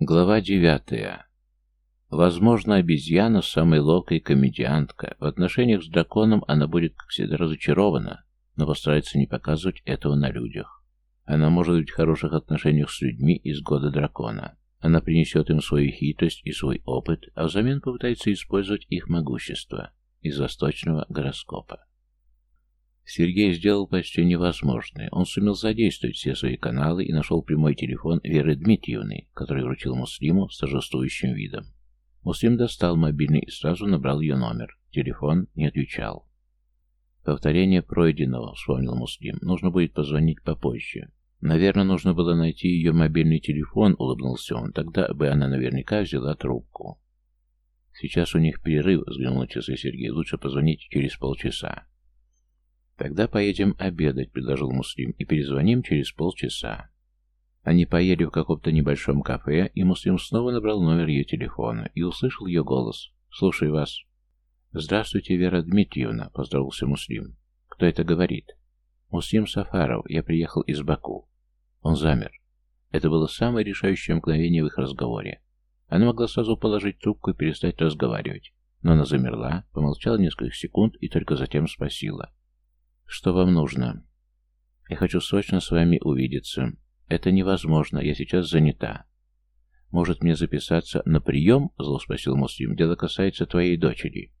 Глава девятая. Возможно, обезьяна самая ловкая комедиантка. В отношениях с драконом она будет, как всегда, разочарована, но постарается не показывать этого на людях. Она может быть в хороших отношениях с людьми из года дракона. Она принесет им свою хитрость и свой опыт, а взамен попытается использовать их могущество из восточного гороскопа. Сергей сделал почти невозможное. Он сумел задействовать все свои каналы и нашел прямой телефон Веры Дмитриевны, который вручил Муслиму с торжествующим видом. Муслим достал мобильный и сразу набрал ее номер. Телефон не отвечал. «Повторение пройденного», — вспомнил Муслим. «Нужно будет позвонить попозже». «Наверное, нужно было найти ее мобильный телефон», — улыбнулся он. «Тогда бы она наверняка взяла трубку». «Сейчас у них перерыв», — взглянул на часы Сергей. «Лучше позвонить через полчаса». «Тогда поедем обедать», — предложил Муслим, — «и перезвоним через полчаса». Они поели в каком-то небольшом кафе, и Муслим снова набрал номер ее телефона и услышал ее голос. «Слушай вас». «Здравствуйте, Вера Дмитриевна», — поздоровался Муслим. «Кто это говорит?» «Муслим Сафаров. Я приехал из Баку». Он замер. Это было самое решающее мгновение в их разговоре. Она могла сразу положить трубку и перестать разговаривать. Но она замерла, помолчала несколько секунд и только затем спросила. «Что вам нужно?» «Я хочу срочно с вами увидеться. Это невозможно, я сейчас занята». «Может мне записаться на прием?» — зло спросил Муслим. «Дело касается твоей дочери».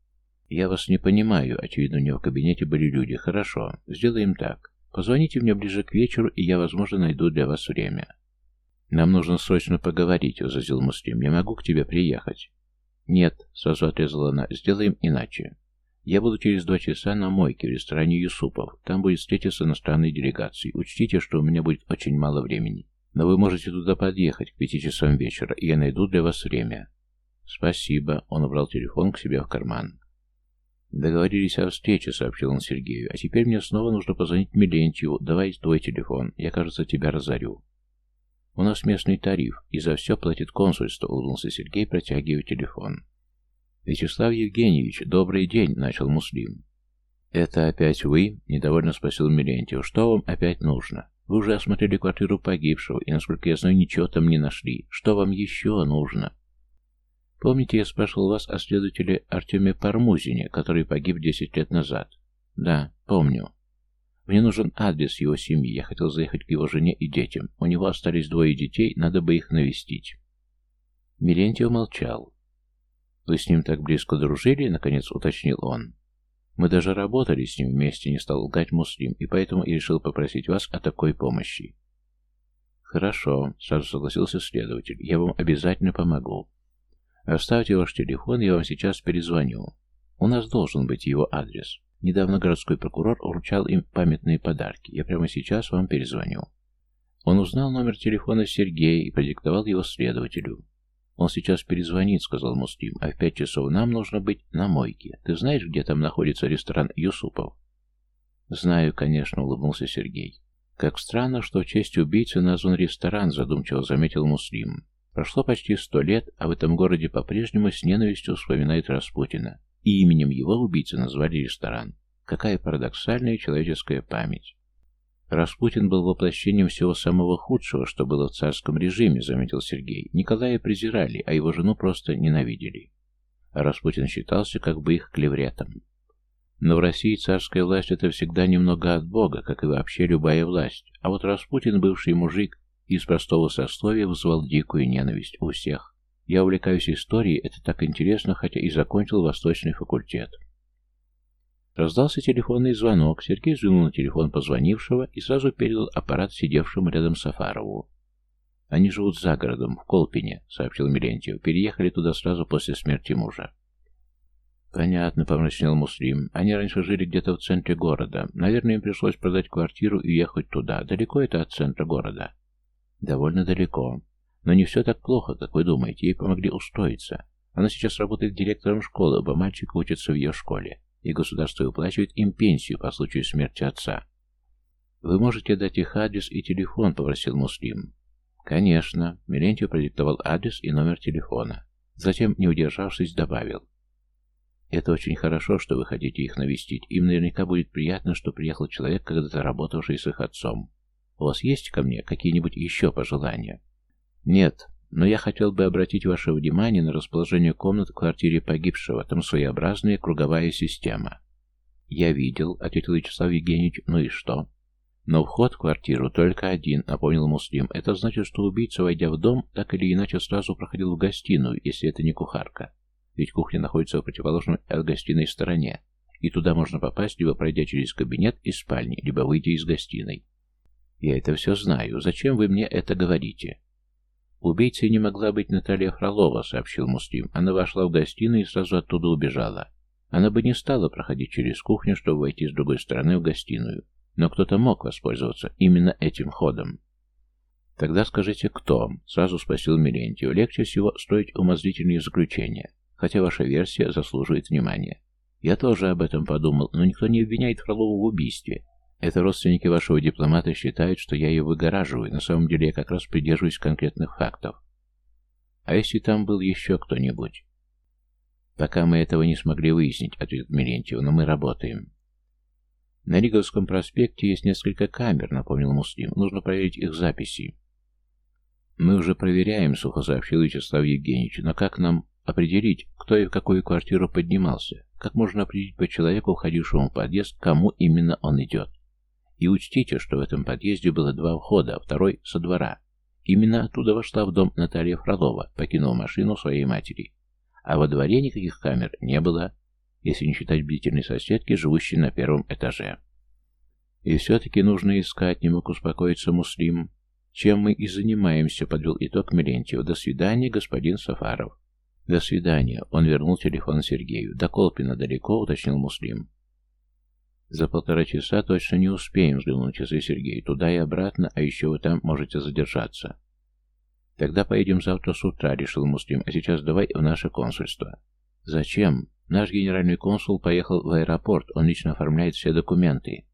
«Я вас не понимаю. Очевидно, у него в кабинете были люди. Хорошо. Сделаем так. Позвоните мне ближе к вечеру, и я, возможно, найду для вас время». «Нам нужно срочно поговорить», — возразил Муслим. «Я могу к тебе приехать?» «Нет», — сразу отрезала она. «Сделаем иначе. Я буду через два часа на мойке в ресторане Юсупов. Там будет встретиться иностранной делегации. Учтите, что у меня будет очень мало времени. Но вы можете туда подъехать к пяти часам вечера, и я найду для вас время. Спасибо. Он убрал телефон к себе в карман. Договорились о встрече, сообщил он Сергею. А теперь мне снова нужно позвонить Милентьеву. Давай твой телефон. Я, кажется, тебя разорю. У нас местный тариф, и за все платит консульство, улыбнулся Сергей, протягивая телефон. «Вячеслав Евгеньевич, добрый день», — начал Муслим. «Это опять вы?» — недовольно спросил Милентьев. «Что вам опять нужно? Вы уже осмотрели квартиру погибшего, и, насколько я знаю, ничего там не нашли. Что вам еще нужно?» «Помните, я спрашивал вас о следователе Артеме Пармузине, который погиб десять лет назад?» «Да, помню. Мне нужен адрес его семьи. Я хотел заехать к его жене и детям. У него остались двое детей, надо бы их навестить». Милентьев молчал. «Вы с ним так близко дружили?» — наконец уточнил он. «Мы даже работали с ним вместе», — не стал лгать Муслим, и поэтому и решил попросить вас о такой помощи. «Хорошо», — сразу согласился следователь. «Я вам обязательно помогу. Оставьте ваш телефон, я вам сейчас перезвоню. У нас должен быть его адрес. Недавно городской прокурор вручал им памятные подарки. Я прямо сейчас вам перезвоню». Он узнал номер телефона Сергея и продиктовал его следователю. «Он сейчас перезвонит», — сказал Муслим, — «а в пять часов нам нужно быть на мойке. Ты знаешь, где там находится ресторан Юсупов?» «Знаю, конечно», — улыбнулся Сергей. «Как странно, что в честь убийцы назван ресторан», — задумчиво заметил Муслим. «Прошло почти сто лет, а в этом городе по-прежнему с ненавистью вспоминает Распутина. И именем его убийцы назвали ресторан. Какая парадоксальная человеческая память». Распутин был воплощением всего самого худшего, что было в царском режиме, заметил Сергей. Николая презирали, а его жену просто ненавидели. А Распутин считался как бы их клевретом. Но в России царская власть это всегда немного от Бога, как и вообще любая власть. А вот Распутин, бывший мужик, из простого сословия вызвал дикую ненависть у всех. Я увлекаюсь историей, это так интересно, хотя и закончил восточный факультет. Раздался телефонный звонок. Сергей взглянул на телефон позвонившего и сразу передал аппарат сидевшему рядом Сафарову. «Они живут за городом, в Колпине», — сообщил Милентьев. «Переехали туда сразу после смерти мужа». «Понятно», — помрачнел Муслим. «Они раньше жили где-то в центре города. Наверное, им пришлось продать квартиру и ехать туда. Далеко это от центра города?» «Довольно далеко. Но не все так плохо, как вы думаете. Ей помогли устроиться. Она сейчас работает директором школы, оба мальчика учатся в ее школе и государство выплачивает им пенсию по случаю смерти отца. «Вы можете дать их адрес и телефон», — попросил Муслим. «Конечно». Милентьев продиктовал адрес и номер телефона. Затем, не удержавшись, добавил. «Это очень хорошо, что вы хотите их навестить. Им наверняка будет приятно, что приехал человек, когда-то работавший с их отцом. У вас есть ко мне какие-нибудь еще пожелания?» «Нет, Но я хотел бы обратить ваше внимание на расположение комнат в квартире погибшего. Там своеобразная круговая система. Я видел, ответил Вячеслав Евгеньевич, ну и что? Но вход в квартиру только один, напомнил Муслим. Это значит, что убийца, войдя в дом, так или иначе сразу проходил в гостиную, если это не кухарка. Ведь кухня находится в противоположной от гостиной стороне, и туда можно попасть, либо пройдя через кабинет из спальни, либо выйдя из гостиной. Я это все знаю. Зачем вы мне это говорите? Убийцей не могла быть Наталья Фролова, сообщил Муслим. Она вошла в гостиную и сразу оттуда убежала. Она бы не стала проходить через кухню, чтобы войти с другой стороны в гостиную. Но кто-то мог воспользоваться именно этим ходом. «Тогда скажите, кто?» — сразу спросил Милентьев. «Легче всего строить умозрительные заключения, хотя ваша версия заслуживает внимания. Я тоже об этом подумал, но никто не обвиняет Фролову в убийстве. Это родственники вашего дипломата считают, что я ее выгораживаю. На самом деле я как раз придерживаюсь конкретных фактов. А если там был еще кто-нибудь? Пока мы этого не смогли выяснить, ответил Милентьев, но мы работаем. На Риговском проспекте есть несколько камер, напомнил Муслим. Нужно проверить их записи. Мы уже проверяем, сухо сообщил Вячеслав Евгеньевич. Но как нам определить, кто и в какую квартиру поднимался? Как можно определить по человеку, входившему в подъезд, кому именно он идет? И учтите, что в этом подъезде было два входа, а второй со двора. Именно оттуда вошла в дом Наталья Фролова, покинула машину своей матери. А во дворе никаких камер не было, если не считать бдительной соседки, живущей на первом этаже. И все-таки нужно искать, не мог успокоиться Муслим. Чем мы и занимаемся, подвел итог Милентьев. До свидания, господин Сафаров. До свидания. Он вернул телефон Сергею. До Колпина далеко, уточнил Муслим. За полтора часа точно не успеем, взглянул на часы Сергей. Туда и обратно, а еще вы там можете задержаться. Тогда поедем завтра с утра, решил Муслим, а сейчас давай в наше консульство. Зачем? Наш генеральный консул поехал в аэропорт, он лично оформляет все документы.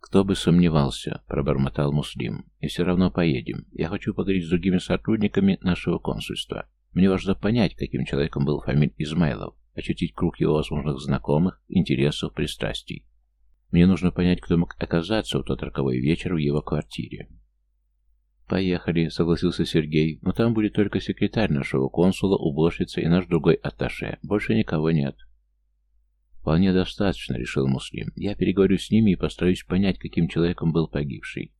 Кто бы сомневался, пробормотал Муслим. И все равно поедем. Я хочу поговорить с другими сотрудниками нашего консульства. Мне важно понять, каким человеком был Фамиль Измайлов, очутить круг его возможных знакомых, интересов, пристрастий. Мне нужно понять, кто мог оказаться в тот роковой вечер в его квартире. «Поехали», — согласился Сергей, — «но там будет только секретарь нашего консула, уборщица и наш другой атташе. Больше никого нет». «Вполне достаточно», — решил Муслим. «Я переговорю с ними и постараюсь понять, каким человеком был погибший.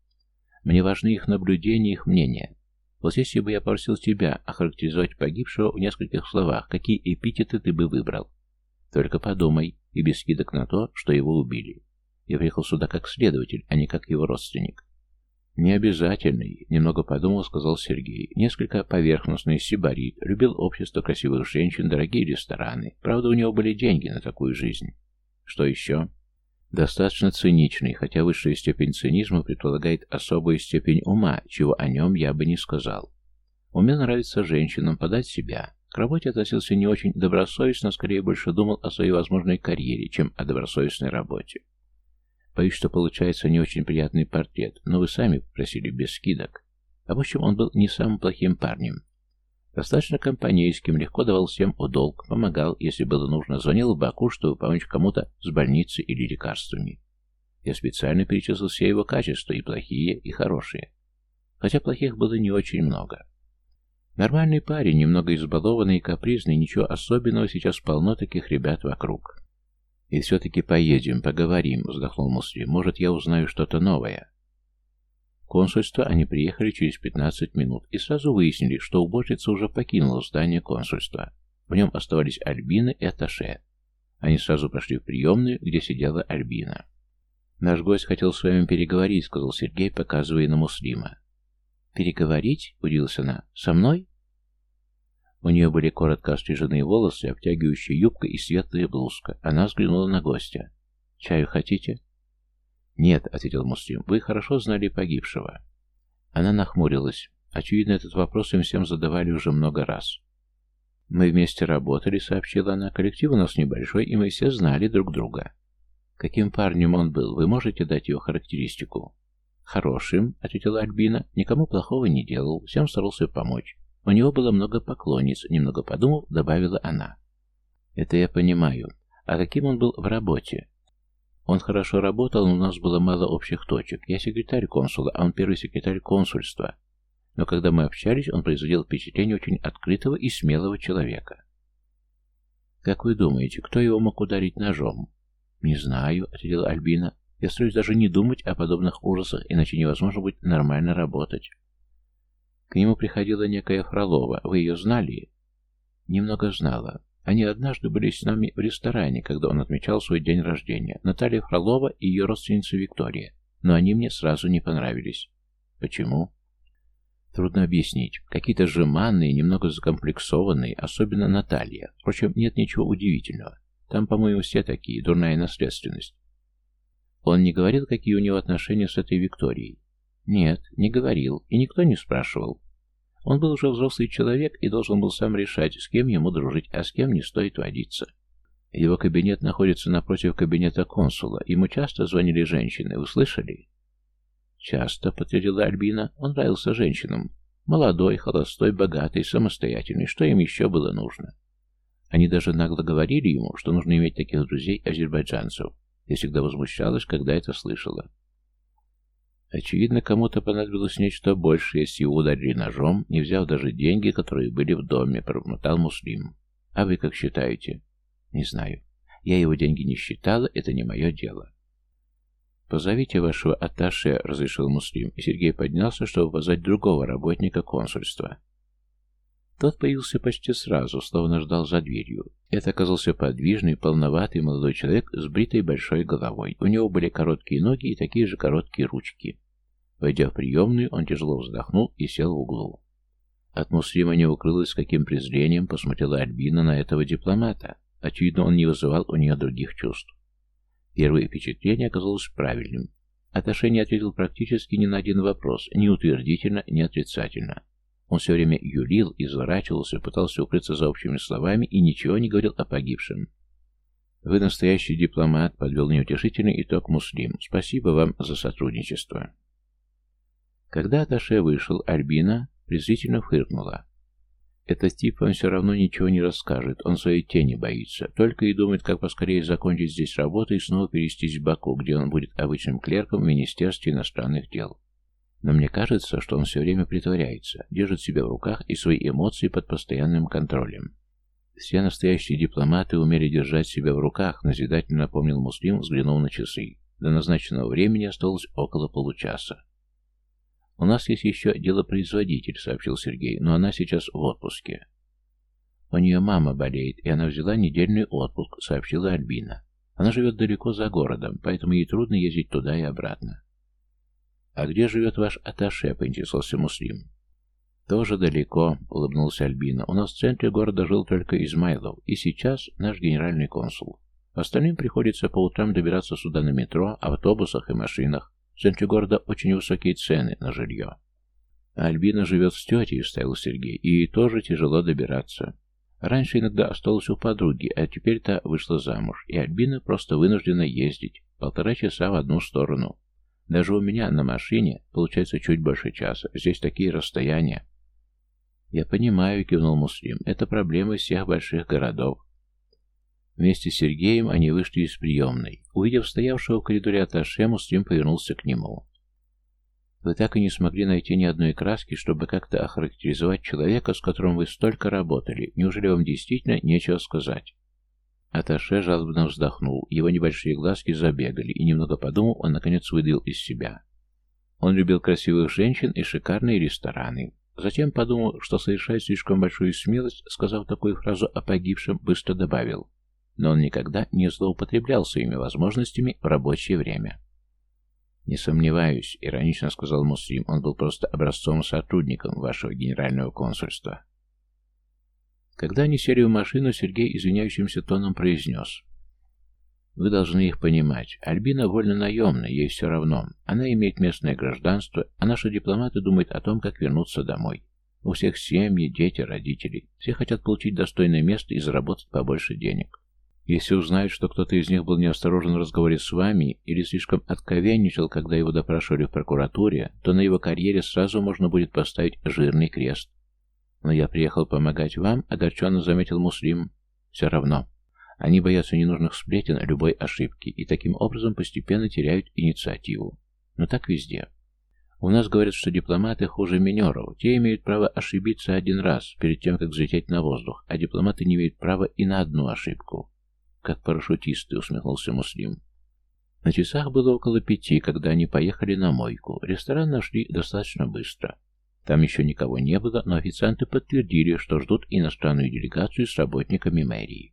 Мне важны их наблюдения, их мнения. Вот если бы я просил тебя охарактеризовать погибшего в нескольких словах, какие эпитеты ты бы выбрал? Только подумай, и без скидок на то, что его убили. Я приехал сюда как следователь, а не как его родственник. Не обязательный, немного подумал, сказал Сергей. Несколько поверхностный, сибарит, любил общество красивых женщин, дорогие рестораны. Правда, у него были деньги на такую жизнь. Что еще? Достаточно циничный, хотя высшая степень цинизма предполагает особую степень ума, чего о нем я бы не сказал. Уме нравится женщинам подать себя. К работе относился не очень добросовестно, скорее больше думал о своей возможной карьере, чем о добросовестной работе. Боюсь, что получается не очень приятный портрет, но вы сами просили без скидок. А в общем, он был не самым плохим парнем. Достаточно компанейским, легко давал всем удолг, помогал, если было нужно, звонил в Баку, чтобы помочь кому-то с больницей или лекарствами. Я специально перечислил все его качества, и плохие, и хорошие. Хотя плохих было не очень много. Нормальный парень, немного избалованный и капризный, ничего особенного, сейчас полно таких ребят вокруг. «И все-таки поедем, поговорим», — вздохнул Муслим. «Может, я узнаю что-то новое». Консульство они приехали через 15 минут и сразу выяснили, что уборщица уже покинула здание консульства. В нем оставались Альбина и Аташе. Они сразу прошли в приемную, где сидела Альбина. «Наш гость хотел с вами переговорить», — сказал Сергей, показывая на Муслима. «Переговорить?» — удивился она. «Со мной?» У нее были коротко остриженные волосы, обтягивающая юбка и светлая блузка. Она взглянула на гостя. «Чаю хотите?» «Нет», — ответил Муслим, — «вы хорошо знали погибшего». Она нахмурилась. Очевидно, этот вопрос им всем задавали уже много раз. «Мы вместе работали», — сообщила она. «Коллектив у нас небольшой, и мы все знали друг друга». «Каким парнем он был? Вы можете дать его характеристику?» «Хорошим», — ответила Альбина. «Никому плохого не делал, всем старался помочь. У него было много поклонниц, немного подумав, добавила она. Это я понимаю. А каким он был в работе? Он хорошо работал, но у нас было мало общих точек. Я секретарь консула, а он первый секретарь консульства. но когда мы общались, он производил впечатление очень открытого и смелого человека. «Как вы думаете, кто его мог ударить ножом?» «Не знаю», — ответила Альбина. «Я стараюсь даже не думать о подобных ужасах, иначе невозможно будет нормально работать». К нему приходила некая Фролова. Вы ее знали? Немного знала. Они однажды были с нами в ресторане, когда он отмечал свой день рождения. Наталья Фролова и ее родственница Виктория. Но они мне сразу не понравились. Почему? Трудно объяснить. Какие-то жеманные, немного закомплексованные, особенно Наталья. Впрочем, нет ничего удивительного. Там, по-моему, все такие, дурная наследственность. Он не говорил, какие у него отношения с этой Викторией. Нет, не говорил, и никто не спрашивал. Он был уже взрослый человек и должен был сам решать, с кем ему дружить, а с кем не стоит водиться. Его кабинет находится напротив кабинета консула. Ему часто звонили женщины, вы слышали? Часто, подтвердила Альбина, он нравился женщинам. Молодой, холостой, богатый, самостоятельный. Что им еще было нужно? Они даже нагло говорили ему, что нужно иметь таких друзей азербайджанцев. Я всегда возмущалась, когда это слышала. Очевидно, кому-то понадобилось нечто большее, если его ударили ножом, не взяв даже деньги, которые были в доме, пробормотал Муслим. А вы как считаете? Не знаю. Я его деньги не считала, это не мое дело. «Позовите вашего атташе», — разрешил Муслим, и Сергей поднялся, чтобы позвать другого работника консульства. Тот появился почти сразу, словно ждал за дверью. Это оказался подвижный, полноватый молодой человек с бритой большой головой. У него были короткие ноги и такие же короткие ручки. Войдя в приемную, он тяжело вздохнул и сел в углу. От Муслима не укрылось, каким презрением посмотрела Альбина на этого дипломата. Очевидно, он не вызывал у нее других чувств. Первое впечатление оказалось правильным. Аташе не ответил практически ни на один вопрос, ни утвердительно, ни отрицательно. Он все время юлил, изворачивался, пытался укрыться за общими словами и ничего не говорил о погибшем. «Вы настоящий дипломат», — подвел неутешительный итог Муслим. «Спасибо вам за сотрудничество». Когда Аташе вышел, Альбина презрительно фыркнула. «Этот тип вам все равно ничего не расскажет, он своей тени боится, только и думает, как поскорее закончить здесь работу и снова перевестись в Баку, где он будет обычным клерком в Министерстве иностранных дел. Но мне кажется, что он все время притворяется, держит себя в руках и свои эмоции под постоянным контролем. Все настоящие дипломаты умели держать себя в руках, назидательно напомнил Муслим, взглянув на часы. До назначенного времени осталось около получаса. «У нас есть еще делопроизводитель», — сообщил Сергей, — «но она сейчас в отпуске». «У нее мама болеет, и она взяла недельный отпуск», — сообщила Альбина. «Она живет далеко за городом, поэтому ей трудно ездить туда и обратно». «А где живет ваш аташе?» — поинтересовался Муслим. «Тоже далеко», — улыбнулся Альбина. «У нас в центре города жил только Измайлов, и сейчас наш генеральный консул. Остальным приходится по утрам добираться сюда на метро, автобусах и машинах. В центре города очень высокие цены на жилье. Альбина живет с тетей, вставил Сергей, и ей тоже тяжело добираться. Раньше иногда осталась у подруги, а теперь-то вышла замуж, и Альбина просто вынуждена ездить полтора часа в одну сторону. Даже у меня на машине получается чуть больше часа. Здесь такие расстояния. Я понимаю, кивнул Муслим. Это проблемы всех больших городов. Вместе с Сергеем они вышли из приемной. Увидев стоявшего в коридоре Аташе, Муслим повернулся к нему. Вы так и не смогли найти ни одной краски, чтобы как-то охарактеризовать человека, с которым вы столько работали. Неужели вам действительно нечего сказать? Аташе жалобно вздохнул. Его небольшие глазки забегали, и немного подумав, он наконец выдавил из себя. Он любил красивых женщин и шикарные рестораны. Затем подумал, что совершает слишком большую смелость, сказав такую фразу о погибшем, быстро добавил но он никогда не злоупотреблял своими возможностями в рабочее время. «Не сомневаюсь», — иронично сказал Муслим, — «он был просто образцовым сотрудником вашего генерального консульства». Когда они сели в машину, Сергей извиняющимся тоном произнес. «Вы должны их понимать. Альбина вольно наемная, ей все равно. Она имеет местное гражданство, а наши дипломаты думают о том, как вернуться домой. У всех семьи, дети, родители. Все хотят получить достойное место и заработать побольше денег. Если узнают, что кто-то из них был неосторожен в разговоре с вами или слишком откровенничал, когда его допрашивали в прокуратуре, то на его карьере сразу можно будет поставить жирный крест. Но я приехал помогать вам, огорченно заметил Муслим. Все равно. Они боятся ненужных сплетен, любой ошибки, и таким образом постепенно теряют инициативу. Но так везде. У нас говорят, что дипломаты хуже минеров. Те имеют право ошибиться один раз, перед тем, как взлететь на воздух, а дипломаты не имеют права и на одну ошибку. Как парашютисты, усмехнулся Муслим. На часах было около пяти, когда они поехали на мойку. Ресторан нашли достаточно быстро. Там еще никого не было, но официанты подтвердили, что ждут иностранную делегацию с работниками мэрии.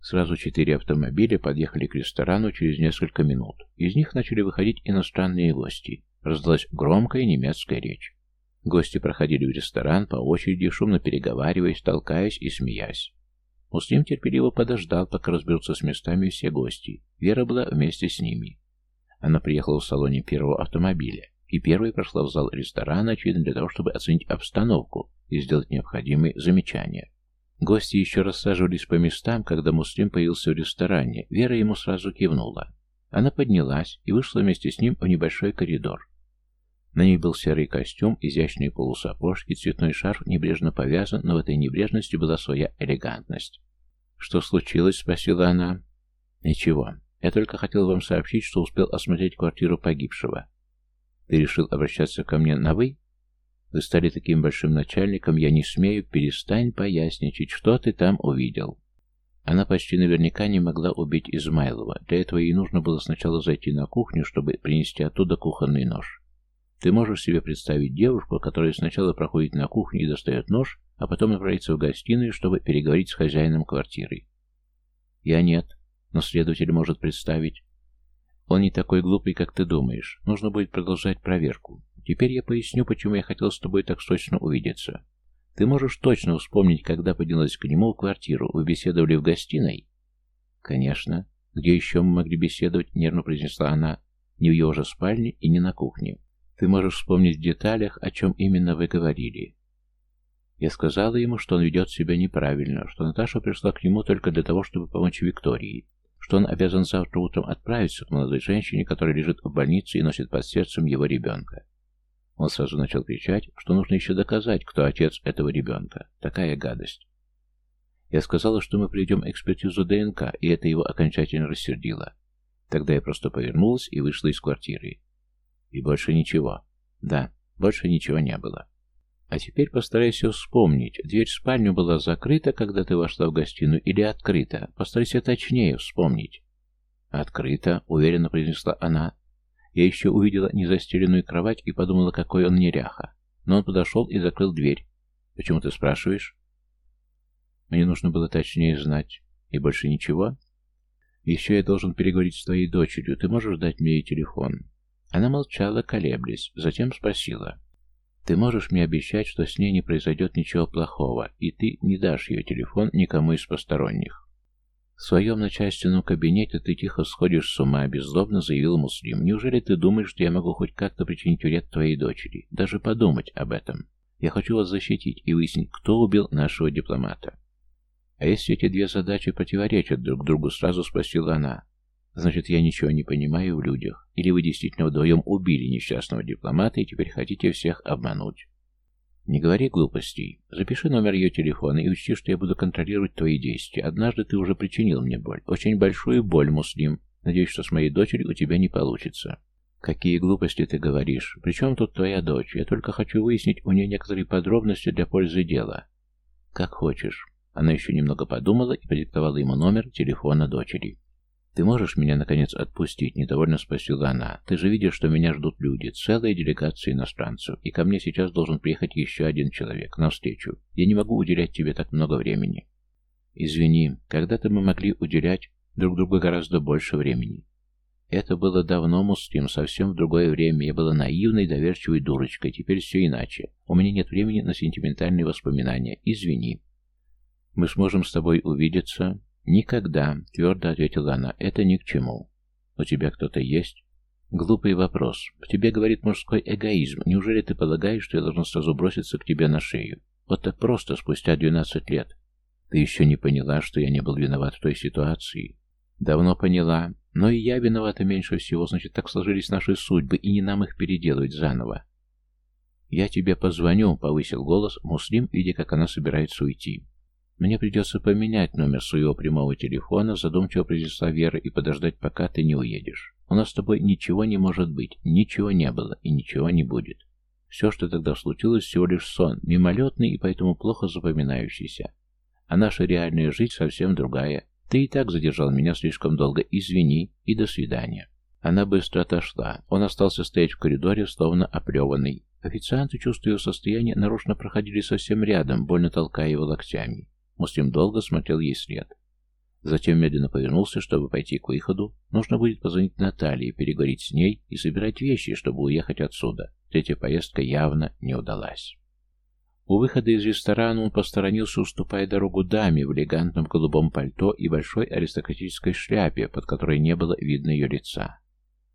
Сразу четыре автомобиля подъехали к ресторану через несколько минут. Из них начали выходить иностранные гости. Раздалась громкая немецкая речь. Гости проходили в ресторан по очереди, шумно переговариваясь, толкаясь и смеясь. Муслим терпеливо подождал, пока разберутся с местами все гости. Вера была вместе с ними. Она приехала в салоне первого автомобиля и первой прошла в зал ресторана, очевидно для того, чтобы оценить обстановку и сделать необходимые замечания. Гости еще рассаживались по местам, когда Муслим появился в ресторане. Вера ему сразу кивнула. Она поднялась и вышла вместе с ним в небольшой коридор. На ней был серый костюм, изящные полусапожки, цветной шарф небрежно повязан, но в этой небрежности была своя элегантность. «Что случилось?» — спросила она. «Ничего. Я только хотел вам сообщить, что успел осмотреть квартиру погибшего. Ты решил обращаться ко мне на «вы»?» Вы стали таким большим начальником, я не смею, перестань поясничать, что ты там увидел. Она почти наверняка не могла убить Измайлова. Для этого ей нужно было сначала зайти на кухню, чтобы принести оттуда кухонный нож. Ты можешь себе представить девушку, которая сначала проходит на кухню и достает нож, а потом направляется в гостиную, чтобы переговорить с хозяином квартиры? Я нет, но следователь может представить. Он не такой глупый, как ты думаешь. Нужно будет продолжать проверку. Теперь я поясню, почему я хотел с тобой так срочно увидеться. Ты можешь точно вспомнить, когда поднялась к нему в квартиру. Вы беседовали в гостиной? Конечно. Где еще мы могли беседовать, нервно произнесла она. Не в его же спальне и не на кухне. Ты можешь вспомнить в деталях, о чем именно вы говорили. Я сказала ему, что он ведет себя неправильно, что Наташа пришла к нему только для того, чтобы помочь Виктории, что он обязан завтра утром отправиться к молодой женщине, которая лежит в больнице и носит под сердцем его ребенка. Он сразу начал кричать, что нужно еще доказать, кто отец этого ребенка. Такая гадость. Я сказала, что мы проведем экспертизу ДНК, и это его окончательно рассердило. Тогда я просто повернулась и вышла из квартиры. И больше ничего. Да, больше ничего не было. А теперь постарайся вспомнить, дверь в спальню была закрыта, когда ты вошла в гостиную, или открыта? Постарайся точнее вспомнить. «Открыто», — уверенно произнесла она. Я еще увидела незастеленную кровать и подумала, какой он неряха. Но он подошел и закрыл дверь. «Почему ты спрашиваешь?» Мне нужно было точнее знать. И больше ничего? Еще я должен переговорить с твоей дочерью. Ты можешь дать мне ее телефон? Она молчала, колеблясь, затем спросила. «Ты можешь мне обещать, что с ней не произойдет ничего плохого, и ты не дашь ее телефон никому из посторонних?» «В своем начальственном кабинете ты тихо сходишь с ума», — беззлобно заявил Муслим. «Неужели ты думаешь, что я могу хоть как-то причинить вред твоей дочери? Даже подумать об этом. Я хочу вас защитить и выяснить, кто убил нашего дипломата». «А если эти две задачи противоречат друг другу?» — сразу спросила она. Значит, я ничего не понимаю в людях. Или вы действительно вдвоем убили несчастного дипломата и теперь хотите всех обмануть. Не говори глупостей. Запиши номер ее телефона и учти, что я буду контролировать твои действия. Однажды ты уже причинил мне боль. Очень большую боль, Муслим. Надеюсь, что с моей дочерью у тебя не получится. Какие глупости ты говоришь? Причем тут твоя дочь? Я только хочу выяснить у нее некоторые подробности для пользы дела. Как хочешь. Она еще немного подумала и продиктовала ему номер телефона дочери. «Ты можешь меня, наконец, отпустить?» — недовольно спросила она. «Ты же видишь, что меня ждут люди, целая делегация иностранцев, и ко мне сейчас должен приехать еще один человек навстречу. Я не могу уделять тебе так много времени». «Извини, когда-то мы могли уделять друг другу гораздо больше времени. Это было давно, Муслим, совсем в другое время. Я была наивной, доверчивой дурочкой. Теперь все иначе. У меня нет времени на сентиментальные воспоминания. Извини. Мы сможем с тобой увидеться. «Никогда», — твердо ответила она, — «это ни к чему. У тебя кто-то есть?» «Глупый вопрос. В тебе говорит мужской эгоизм. Неужели ты полагаешь, что я должна сразу броситься к тебе на шею? Вот так просто, спустя двенадцать лет. Ты еще не поняла, что я не был виноват в той ситуации?» «Давно поняла. Но и я виновата меньше всего, значит, так сложились наши судьбы, и не нам их переделывать заново». «Я тебе позвоню», — повысил голос Муслим, видя, как она собирается уйти. «Мне придется поменять номер своего прямого телефона», задумчиво произнесла Вера, «и подождать, пока ты не уедешь». У нас с тобой ничего не может быть, ничего не было и ничего не будет. Все, что тогда случилось, всего лишь сон, мимолетный и поэтому плохо запоминающийся. А наша реальная жизнь совсем другая. Ты и так задержал меня слишком долго, извини и до свидания. Она быстро отошла. Он остался стоять в коридоре, словно оплеванный. Официанты, чувствуя состояние, нарочно проходили совсем рядом, больно толкая его локтями. Муслим долго смотрел ей след. Затем медленно повернулся, чтобы пойти к выходу. Нужно будет позвонить Наталье, переговорить с ней и собирать вещи, чтобы уехать отсюда. Третья поездка явно не удалась. У выхода из ресторана он посторонился, уступая дорогу даме в элегантном голубом пальто и большой аристократической шляпе, под которой не было видно ее лица.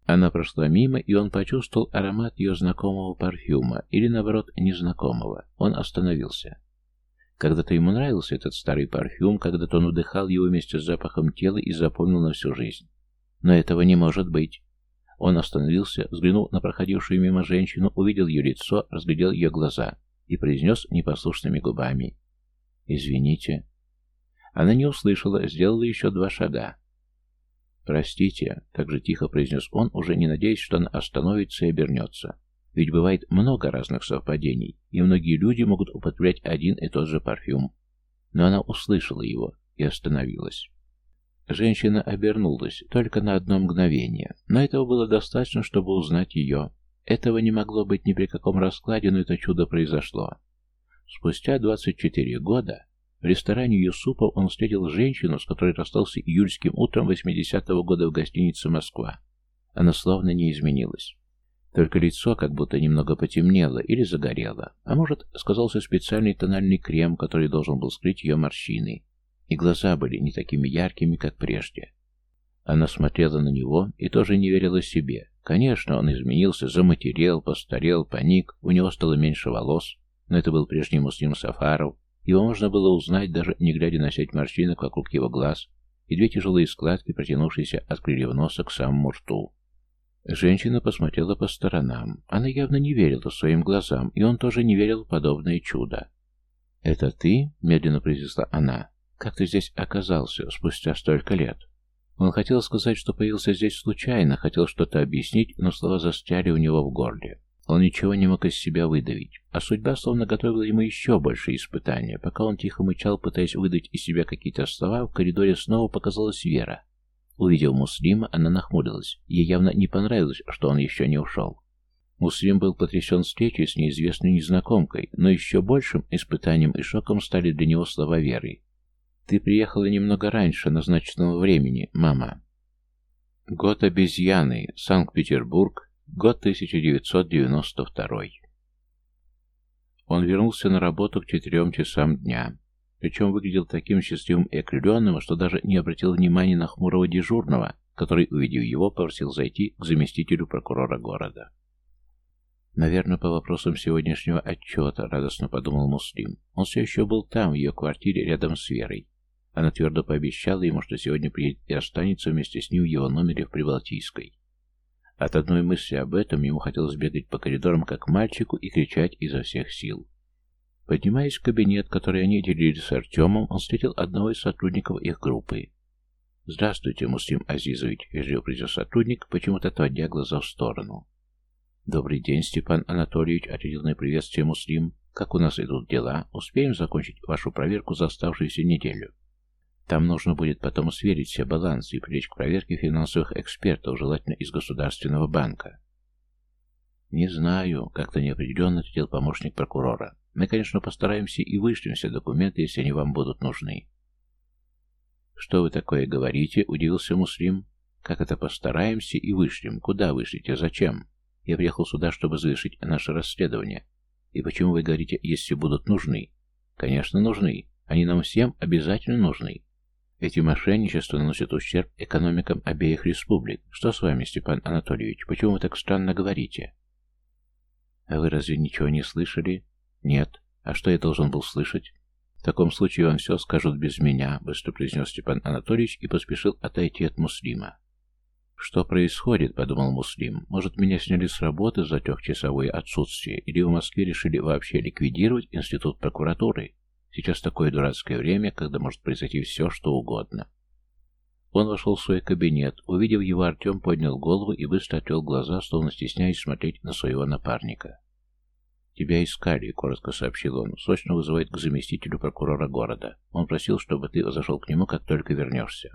Она прошла мимо, и он почувствовал аромат ее знакомого парфюма, или, наоборот, незнакомого. Он остановился. Когда-то ему нравился этот старый парфюм, когда-то он вдыхал его вместе с запахом тела и запомнил на всю жизнь. Но этого не может быть. Он остановился, взглянул на проходившую мимо женщину, увидел ее лицо, разглядел ее глаза и произнес непослушными губами. «Извините». Она не услышала, сделала еще два шага. «Простите», — так же тихо произнес он, уже не надеясь, что она остановится и обернется. Ведь бывает много разных совпадений, и многие люди могут употреблять один и тот же парфюм. Но она услышала его и остановилась. Женщина обернулась только на одно мгновение, но этого было достаточно, чтобы узнать ее. Этого не могло быть ни при каком раскладе, но это чудо произошло. Спустя 24 года в ресторане Юсупа он встретил женщину, с которой расстался июльским утром 80-го года в гостинице «Москва». Она словно не изменилась. Только лицо как будто немного потемнело или загорело, а может, сказался специальный тональный крем, который должен был скрыть ее морщины, и глаза были не такими яркими, как прежде. Она смотрела на него и тоже не верила себе. Конечно, он изменился, заматерел, постарел, паник, у него стало меньше волос, но это был прежний муслим Сафаров, его можно было узнать, даже не глядя на сеть морщинок вокруг его глаз и две тяжелые складки, протянувшиеся от крыльев носа к самому рту. Женщина посмотрела по сторонам. Она явно не верила своим глазам, и он тоже не верил в подобное чудо. «Это ты?» — медленно произнесла она. «Как ты здесь оказался спустя столько лет?» Он хотел сказать, что появился здесь случайно, хотел что-то объяснить, но слова застряли у него в горле. Он ничего не мог из себя выдавить, а судьба словно готовила ему еще большие испытания. Пока он тихо мычал, пытаясь выдать из себя какие-то слова, в коридоре снова показалась Вера. Увидев Муслима, она нахмурилась. Ей явно не понравилось, что он еще не ушел. Муслим был потрясен встречей с неизвестной незнакомкой, но еще большим испытанием и шоком стали для него слова Веры. «Ты приехала немного раньше назначенного времени, мама». Год обезьяны, Санкт-Петербург, год 1992. Он вернулся на работу к четырем часам дня. Причем выглядел таким счастливым и окрыленным, что даже не обратил внимания на хмурого дежурного, который, увидев его, попросил зайти к заместителю прокурора города. «Наверное, по вопросам сегодняшнего отчета», — радостно подумал Муслим. Он все еще был там, в ее квартире, рядом с Верой. Она твердо пообещала ему, что сегодня приедет и останется вместе с ним в его номере в Прибалтийской. От одной мысли об этом ему хотелось бегать по коридорам, как мальчику, и кричать изо всех сил. Поднимаясь в кабинет, который они делили с Артемом, он встретил одного из сотрудников их группы. «Здравствуйте, Муслим Азизович», — вежливо произнес сотрудник, почему-то отводя глаза в сторону. «Добрый день, Степан Анатольевич», — ответил на приветствие Муслим. «Как у нас идут дела? Успеем закончить вашу проверку за оставшуюся неделю?» Там нужно будет потом сверить все балансы и привлечь к проверке финансовых экспертов, желательно из Государственного банка. «Не знаю», — как-то неопределенно ответил помощник прокурора. Мы, конечно, постараемся и вышлем все документы, если они вам будут нужны. Что вы такое говорите? Удивился Муслим. Как это постараемся и вышлем? Куда вышлите? Зачем? Я приехал сюда, чтобы завершить наше расследование. И почему вы говорите, если будут нужны? Конечно, нужны. Они нам всем обязательно нужны. Эти мошенничества наносят ущерб экономикам обеих республик. Что с вами, Степан Анатольевич? Почему вы так странно говорите? А вы разве ничего не слышали? «Нет. А что я должен был слышать?» «В таком случае вам все скажут без меня», — быстро произнес Степан Анатольевич и поспешил отойти от Муслима. «Что происходит?» — подумал Муслим. «Может, меня сняли с работы за трехчасовое отсутствие, или в Москве решили вообще ликвидировать институт прокуратуры? Сейчас такое дурацкое время, когда может произойти все, что угодно». Он вошел в свой кабинет. Увидев его, Артем поднял голову и быстро отвел глаза, словно стесняясь смотреть на своего напарника. «Тебя искали», — коротко сообщил он. «Срочно вызывает к заместителю прокурора города. Он просил, чтобы ты зашел к нему, как только вернешься».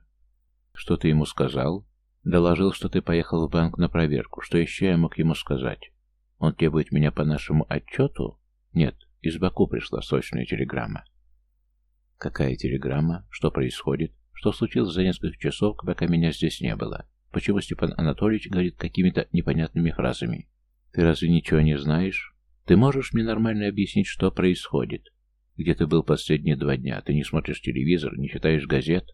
«Что ты ему сказал?» «Доложил, что ты поехал в банк на проверку. Что еще я мог ему сказать?» «Он требует меня по нашему отчету?» «Нет, из Баку пришла срочная телеграмма». «Какая телеграмма? Что происходит? Что случилось за несколько часов, пока меня здесь не было? Почему Степан Анатольевич говорит какими-то непонятными фразами? Ты разве ничего не знаешь? Ты можешь мне нормально объяснить, что происходит? Где ты был последние два дня? Ты не смотришь телевизор, не читаешь газет?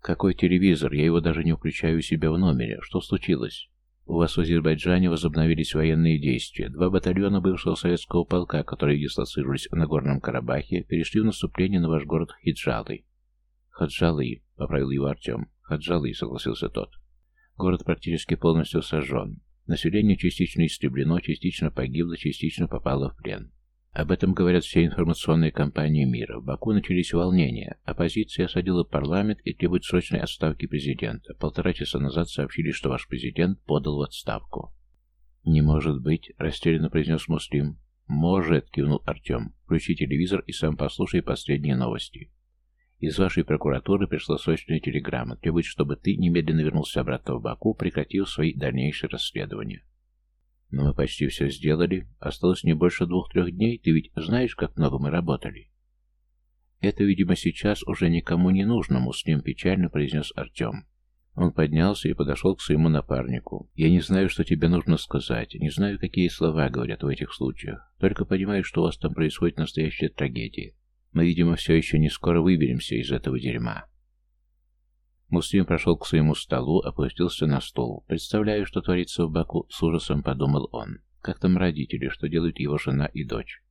Какой телевизор? Я его даже не включаю у себя в номере. Что случилось? У вас в Азербайджане возобновились военные действия. Два батальона бывшего советского полка, которые дислоцировались в Нагорном Карабахе, перешли в наступление на ваш город Хиджалы. Хаджалы, поправил его Артем. Хаджалы, согласился тот. Город практически полностью сожжен. Население частично истреблено, частично погибло, частично попало в плен. Об этом говорят все информационные компании мира. В Баку начались волнения. Оппозиция осадила парламент и требует срочной отставки президента. Полтора часа назад сообщили, что ваш президент подал в отставку. «Не может быть», — растерянно произнес Муслим. «Может», — кивнул Артем. «Включи телевизор и сам послушай последние новости». Из вашей прокуратуры пришла срочная телеграмма. Требует, чтобы ты немедленно вернулся обратно в Баку, прекратил свои дальнейшие расследования. Но мы почти все сделали. Осталось не больше двух-трех дней. Ты ведь знаешь, как много мы работали. Это, видимо, сейчас уже никому не нужно, с ним печально произнес Артем. Он поднялся и подошел к своему напарнику. «Я не знаю, что тебе нужно сказать, не знаю, какие слова говорят в этих случаях, только понимаю, что у вас там происходит настоящая трагедия. Мы, видимо, все еще не скоро выберемся из этого дерьма». Муслим прошел к своему столу, опустился на стол. Представляю, что творится в Баку, с ужасом подумал он. Как там родители, что делают его жена и дочь?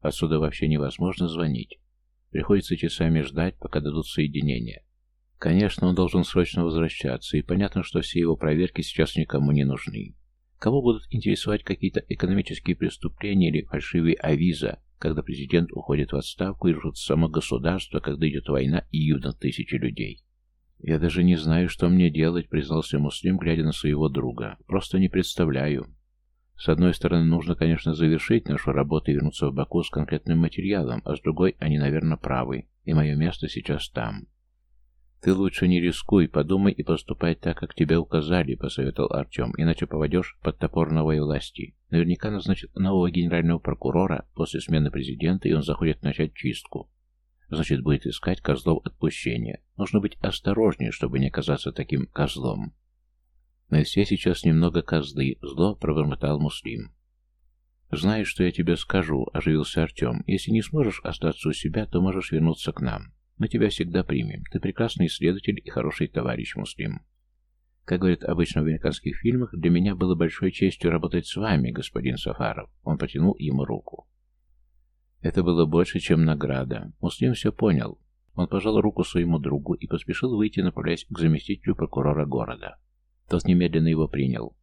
Отсюда вообще невозможно звонить. Приходится часами ждать, пока дадут соединение. Конечно, он должен срочно возвращаться, и понятно, что все его проверки сейчас никому не нужны. Кого будут интересовать какие-то экономические преступления или фальшивые авиза, когда президент уходит в отставку и рушит само государство, когда идет война и юдно тысячи людей? «Я даже не знаю, что мне делать», — признался Муслим, глядя на своего друга. «Просто не представляю. С одной стороны, нужно, конечно, завершить нашу работу и вернуться в Баку с конкретным материалом, а с другой, они, наверное, правы, и мое место сейчас там». «Ты лучше не рискуй, подумай и поступай так, как тебе указали», — посоветовал Артем, «иначе поводешь под топор новой власти. Наверняка назначат нового генерального прокурора после смены президента, и он захочет начать чистку. Значит, будет искать козлов отпущения. Нужно быть осторожнее, чтобы не оказаться таким козлом. Мы все сейчас немного козлы, зло пробормотал Муслим. «Знаешь, что я тебе скажу?» – оживился Артем. «Если не сможешь остаться у себя, то можешь вернуться к нам. Мы тебя всегда примем. Ты прекрасный исследователь и хороший товарищ, Муслим. Как говорят обычно в американских фильмах, для меня было большой честью работать с вами, господин Сафаров». Он потянул ему руку. Это было больше, чем награда. Муслим все понял. Он пожал руку своему другу и поспешил выйти, направляясь к заместителю прокурора города. Тот немедленно его принял.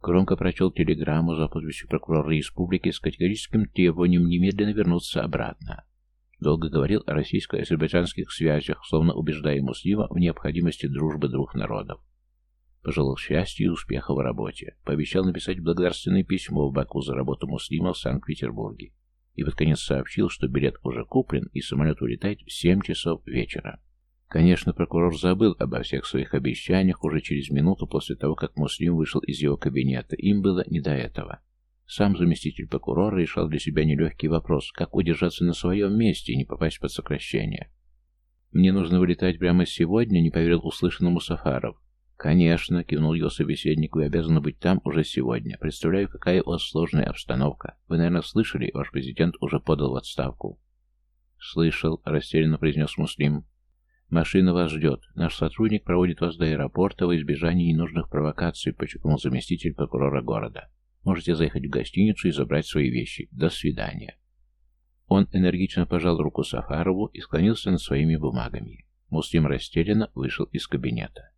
Громко прочел телеграмму за подписью прокурора республики с категорическим требованием немедленно вернуться обратно. Долго говорил о российско-азербайджанских связях, словно убеждая Муслима в необходимости дружбы двух народов. Пожелал счастья и успеха в работе. Пообещал написать благодарственное письмо в Баку за работу Муслима в Санкт-Петербурге и под конец сообщил, что билет уже куплен и самолет улетает в 7 часов вечера. Конечно, прокурор забыл обо всех своих обещаниях уже через минуту после того, как Муслим вышел из его кабинета. Им было не до этого. Сам заместитель прокурора решал для себя нелегкий вопрос, как удержаться на своем месте и не попасть под сокращение. «Мне нужно вылетать прямо сегодня», — не поверил услышанному Сафаров. «Конечно», — кивнул его собеседник, — «вы обязаны быть там уже сегодня. Представляю, какая у вас сложная обстановка. Вы, наверное, слышали, ваш президент уже подал в отставку». «Слышал», — растерянно произнес Муслим. «Машина вас ждет. Наш сотрудник проводит вас до аэропорта во избежание ненужных провокаций», — подчеркнул заместитель прокурора города. «Можете заехать в гостиницу и забрать свои вещи. До свидания». Он энергично пожал руку Сафарову и склонился над своими бумагами. Муслим растерянно вышел из кабинета.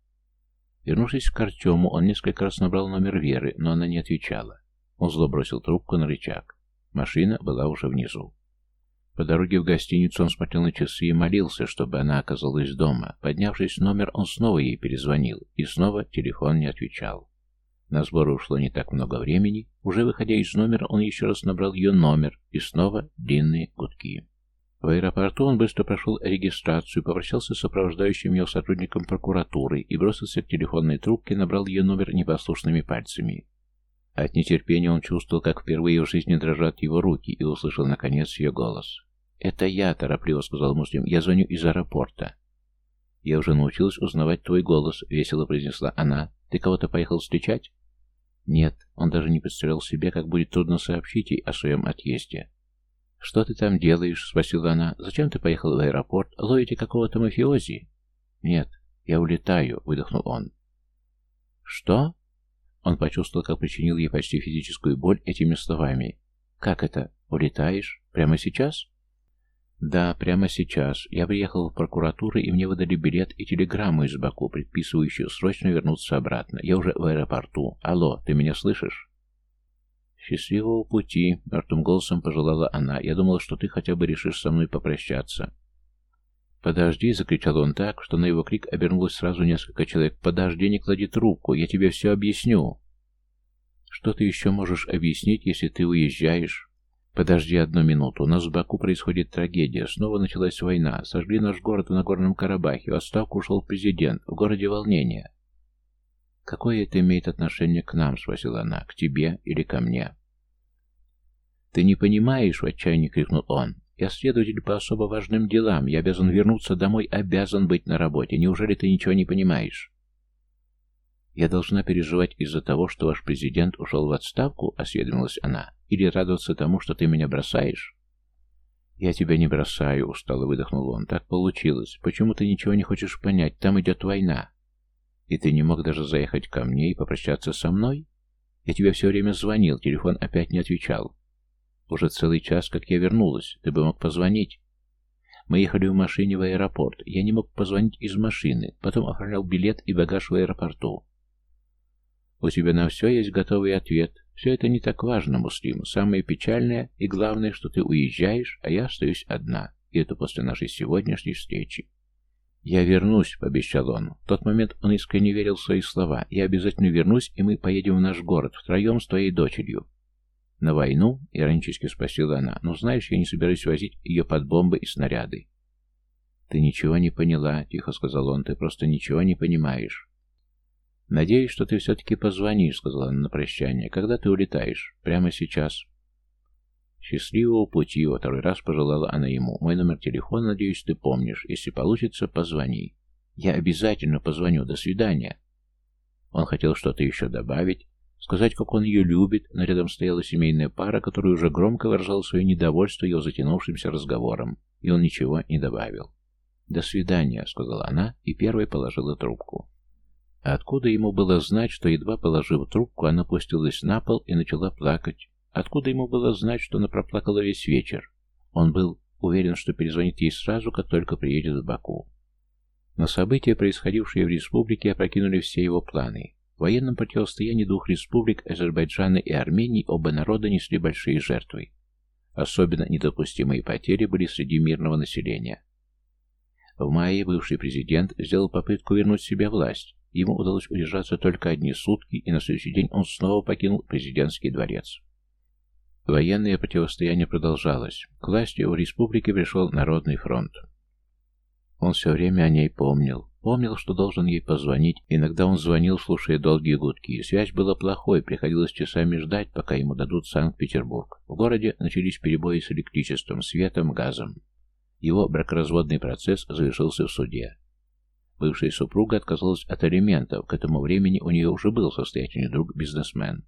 Вернувшись к Артему, он несколько раз набрал номер Веры, но она не отвечала. Он зло бросил трубку на рычаг. Машина была уже внизу. По дороге в гостиницу он смотрел на часы и молился, чтобы она оказалась дома. Поднявшись в номер, он снова ей перезвонил, и снова телефон не отвечал. На сборы ушло не так много времени. Уже выходя из номера, он еще раз набрал ее номер, и снова длинные гудки. В аэропорту он быстро прошел регистрацию, попрощался с сопровождающим его сотрудником прокуратуры и бросился к телефонной трубке, набрал ее номер непослушными пальцами. От нетерпения он чувствовал, как впервые в жизни дрожат его руки, и услышал, наконец, ее голос. «Это я», — торопливо сказал Муслим, — «я звоню из аэропорта». «Я уже научилась узнавать твой голос», — весело произнесла она. «Ты кого-то поехал встречать?» «Нет, он даже не представлял себе, как будет трудно сообщить ей о своем отъезде». «Что ты там делаешь?» — спросила она. «Зачем ты поехал в аэропорт? Ловите какого-то мафиози?» «Нет, я улетаю», — выдохнул он. «Что?» Он почувствовал, как причинил ей почти физическую боль этими словами. «Как это? Улетаешь? Прямо сейчас?» «Да, прямо сейчас. Я приехал в прокуратуру, и мне выдали билет и телеграмму из Баку, предписывающую срочно вернуться обратно. Я уже в аэропорту. Алло, ты меня слышишь?» «Счастливого пути!» — мертвым голосом пожелала она. «Я думала, что ты хотя бы решишь со мной попрощаться». «Подожди!» — закричал он так, что на его крик обернулось сразу несколько человек. «Подожди, не клади трубку, я тебе все объясню!» «Что ты еще можешь объяснить, если ты уезжаешь?» «Подожди одну минуту. У нас в Баку происходит трагедия. Снова началась война. Сожгли наш город в Нагорном Карабахе. В отставку ушел президент. В городе волнение». «Какое это имеет отношение к нам?» — спросила она. «К тебе или ко мне?» «Ты не понимаешь?» — в отчаянии крикнул он. Я следователь по особо важным делам. Я обязан вернуться домой, обязан быть на работе. Неужели ты ничего не понимаешь? Я должна переживать из-за того, что ваш президент ушел в отставку, осведомилась она, или радоваться тому, что ты меня бросаешь? Я тебя не бросаю, устало выдохнул он. Так получилось. Почему ты ничего не хочешь понять? Там идет война. И ты не мог даже заехать ко мне и попрощаться со мной? Я тебе все время звонил, телефон опять не отвечал. Уже целый час, как я вернулась. Ты бы мог позвонить. Мы ехали в машине в аэропорт. Я не мог позвонить из машины. Потом оформлял билет и багаж в аэропорту. У тебя на все есть готовый ответ. Все это не так важно, Муслим. Самое печальное и главное, что ты уезжаешь, а я остаюсь одна. И это после нашей сегодняшней встречи. «Я вернусь», — пообещал он. В тот момент он искренне верил в свои слова. «Я обязательно вернусь, и мы поедем в наш город, втроем с твоей дочерью. «На войну?» — иронически спросила она. «Ну, знаешь, я не собираюсь возить ее под бомбы и снаряды». «Ты ничего не поняла», — тихо сказал он. «Ты просто ничего не понимаешь». «Надеюсь, что ты все-таки позвонишь», — сказала она на прощание. «Когда ты улетаешь? Прямо сейчас». «Счастливого пути!» — второй раз пожелала она ему. «Мой номер телефона, надеюсь, ты помнишь. Если получится, позвони». «Я обязательно позвоню. До свидания». Он хотел что-то еще добавить, Сказать, как он ее любит, но рядом стояла семейная пара, которая уже громко выражала свое недовольство его затянувшимся разговором, и он ничего не добавил. «До свидания», — сказала она, и первой положила трубку. Откуда ему было знать, что, едва положив трубку, она пустилась на пол и начала плакать? Откуда ему было знать, что она проплакала весь вечер? Он был уверен, что перезвонит ей сразу, как только приедет в Баку. Но события, происходившие в республике, опрокинули все его планы. В военном противостоянии двух республик Азербайджана и Армении оба народа несли большие жертвы. Особенно недопустимые потери были среди мирного населения. В мае бывший президент сделал попытку вернуть себе власть. Ему удалось удержаться только одни сутки, и на следующий день он снова покинул президентский дворец. Военное противостояние продолжалось. К власти в республике пришел Народный фронт. Он все время о ней помнил. Помнил, что должен ей позвонить. Иногда он звонил, слушая долгие гудки. Связь была плохой, приходилось часами ждать, пока ему дадут Санкт-Петербург. В городе начались перебои с электричеством, светом, газом. Его бракоразводный процесс завершился в суде. Бывшая супруга отказалась от алиментов. К этому времени у нее уже был состоятельный друг-бизнесмен.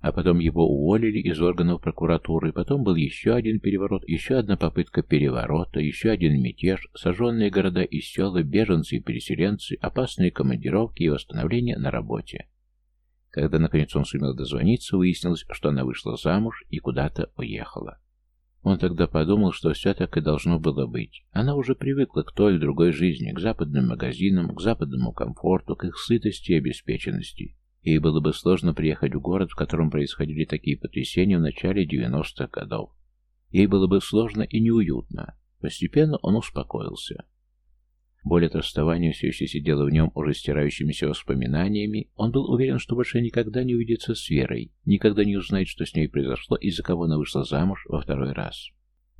А потом его уволили из органов прокуратуры, потом был еще один переворот, еще одна попытка переворота, еще один мятеж, сожженные города и села, беженцы и переселенцы, опасные командировки и восстановление на работе. Когда, наконец, он сумел дозвониться, выяснилось, что она вышла замуж и куда-то уехала. Он тогда подумал, что все так и должно было быть. Она уже привыкла к той и другой жизни, к западным магазинам, к западному комфорту, к их сытости и обеспеченности. Ей было бы сложно приехать в город, в котором происходили такие потрясения в начале 90-х годов. Ей было бы сложно и неуютно. Постепенно он успокоился. Боль от расставания все еще сидела в нем уже стирающимися воспоминаниями. Он был уверен, что больше никогда не увидится с Верой, никогда не узнает, что с ней произошло и за кого она вышла замуж во второй раз.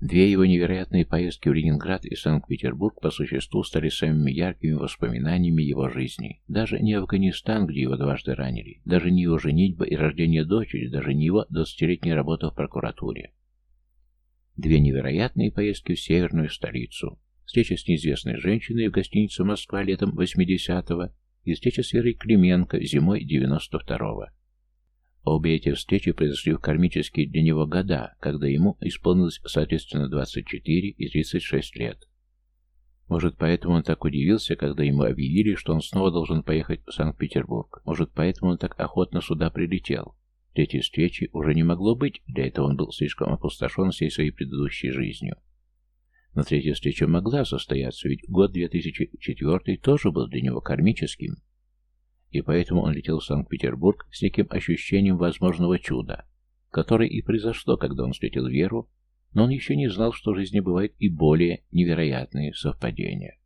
Две его невероятные поездки в Ленинград и Санкт-Петербург по существу стали самыми яркими воспоминаниями его жизни. Даже не Афганистан, где его дважды ранили, даже не его женитьба и рождение дочери, даже не его двадцатилетняя работа в прокуратуре. Две невероятные поездки в северную столицу. Встреча с неизвестной женщиной в гостинице «Москва» летом 80-го и встреча с Верой Клименко зимой 92-го. Обе эти встречи произошли в кармические для него года, когда ему исполнилось, соответственно, 24 и 36 лет. Может, поэтому он так удивился, когда ему объявили, что он снова должен поехать в Санкт-Петербург. Может, поэтому он так охотно сюда прилетел. Третьей встречи уже не могло быть, для этого он был слишком опустошен всей своей предыдущей жизнью. Но третья встреча могла состояться, ведь год 2004 тоже был для него кармическим и поэтому он летел в Санкт-Петербург с неким ощущением возможного чуда, которое и произошло, когда он встретил Веру, но он еще не знал, что в жизни бывают и более невероятные совпадения.